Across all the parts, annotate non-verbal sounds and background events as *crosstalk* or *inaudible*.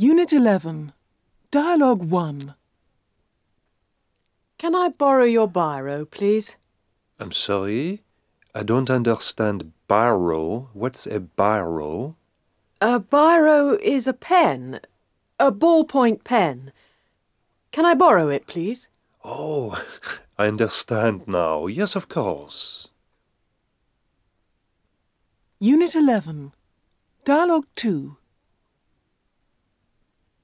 Unit 11. Dialogue 1. Can I borrow your biro, please? I'm sorry, I don't understand biro. What's a biro? A biro is a pen, a ballpoint pen. Can I borrow it, please? Oh, *laughs* I understand now. Yes, of course. Unit 11. Dialogue 2.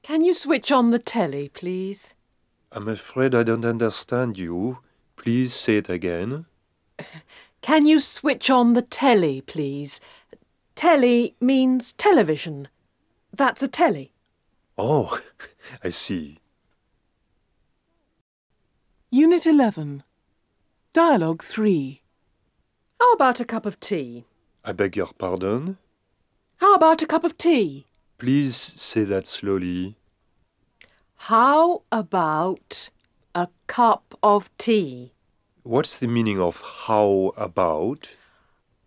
Can you switch on the telly, please? I'm afraid I don't understand you. Please say it again. *laughs* Can you switch on the telly, please? Telly means television. That's a telly. Oh, *laughs* I see. Unit 11. Dialogue 3. How about a cup of tea? I beg your pardon? How about a cup of tea? Please say that slowly. How about a cup of tea? What's the meaning of how about?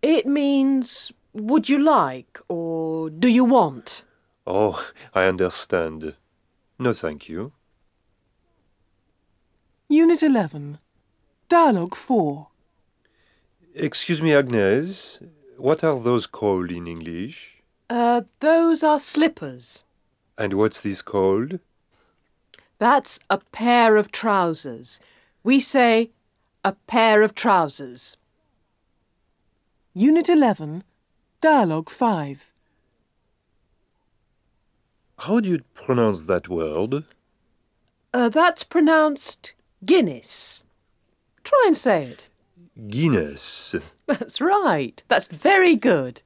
It means would you like or do you want? Oh, I understand. No, thank you. Unit 11. Dialogue 4. Excuse me, Agnes. What are those called in English? Uh, those are slippers. And what's this called? That's a pair of trousers. We say a pair of trousers. Unit 11. Dialogue 5. How do you pronounce that word? Uh, that's pronounced Guinness. Try and say it. Guinness. *laughs* That's right. That's very good.